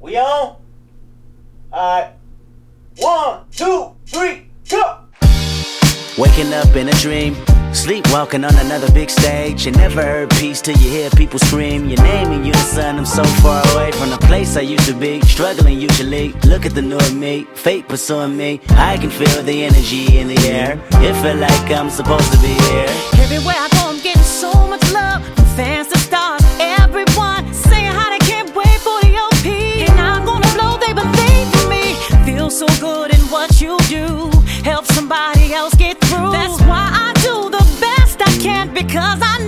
We on? Alright. One, two, three, go! Waking up in a dream, sleepwalking on another big stage. You never heard peace till you hear people scream. Your name and you the sun. I'm so far away from the place I used to be. Struggling usually. Look at the new me, fate pursuing me. I can feel the energy in the air. It feel like I'm supposed to be here. Everywhere I Feel so good in what you do. Help somebody else get through. That's why I do the best I can because I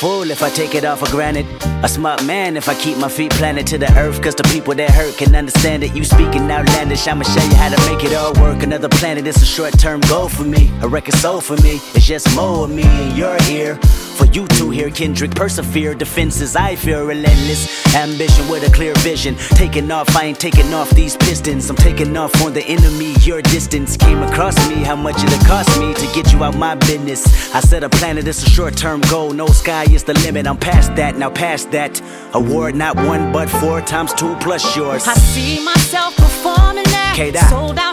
fool if I take it all for granted. A smart man if I keep my feet planted to the earth. Cause the people that hurt can understand it. You speaking outlandish, I'ma show you how to make it all work. Another planet, it's a short term goal for me. A record soul for me. It's just more of me and you're here. For you to hear Kendrick persevere. Defenses, I feel relentless. Ambition with a clear vision. Taking off, I ain't taking off these pistons. I'm taking off on the enemy. Your distance came across me. How much it cost me to get you out my business. I said a planet, it's a short term goal. No sky is the limit. I'm past that, now past that. Award not one but four times two plus yours. I see myself performing that. K-Dot. sold out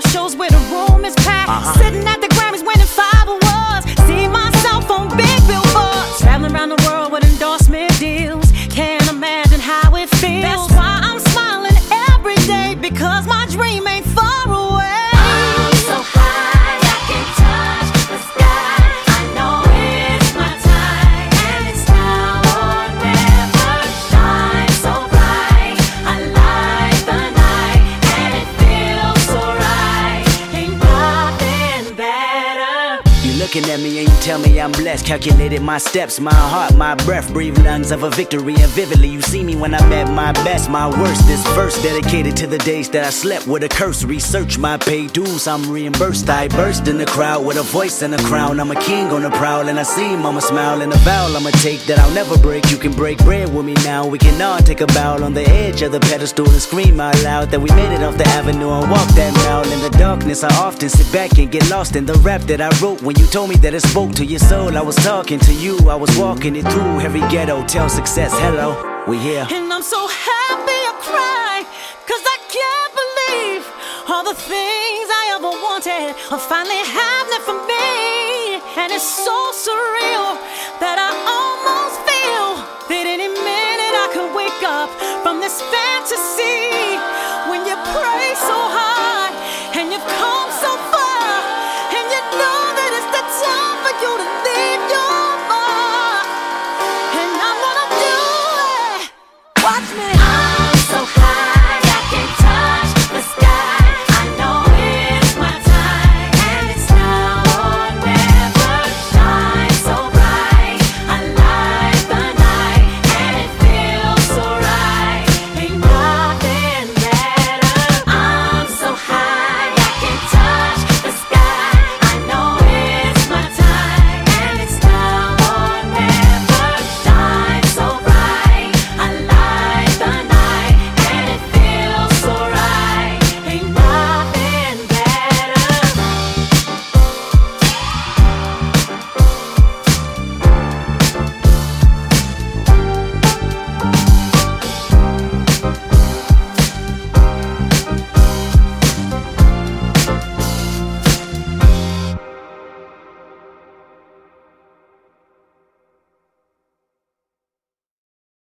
looking at me and you tell me I'm blessed. Calculated my steps, my heart, my breath. Breathe lungs of a victory and vividly. You see me when I'm at my best, my worst. This verse dedicated to the days that I slept with a curse. Research my pay dues, I'm reimbursed. I burst in the crowd with a voice and a crown. I'm a king on the prowl and I see mama smile and a vow I'ma take that I'll never break. You can break bread with me now. We can all take a bow on the edge of the pedestal and scream out loud that we made it off the avenue and walk that mile. In the darkness, I often sit back and get lost in the rap that I wrote. When you told me that it spoke to your soul, I was talking to you. I was walking it through every ghetto. Tell success, hello, we here. And I'm so happy I cry, cause I can't believe all the things I ever wanted are finally happening for me. And it's so surreal that I almost feel that any minute I could wake up from this fantasy.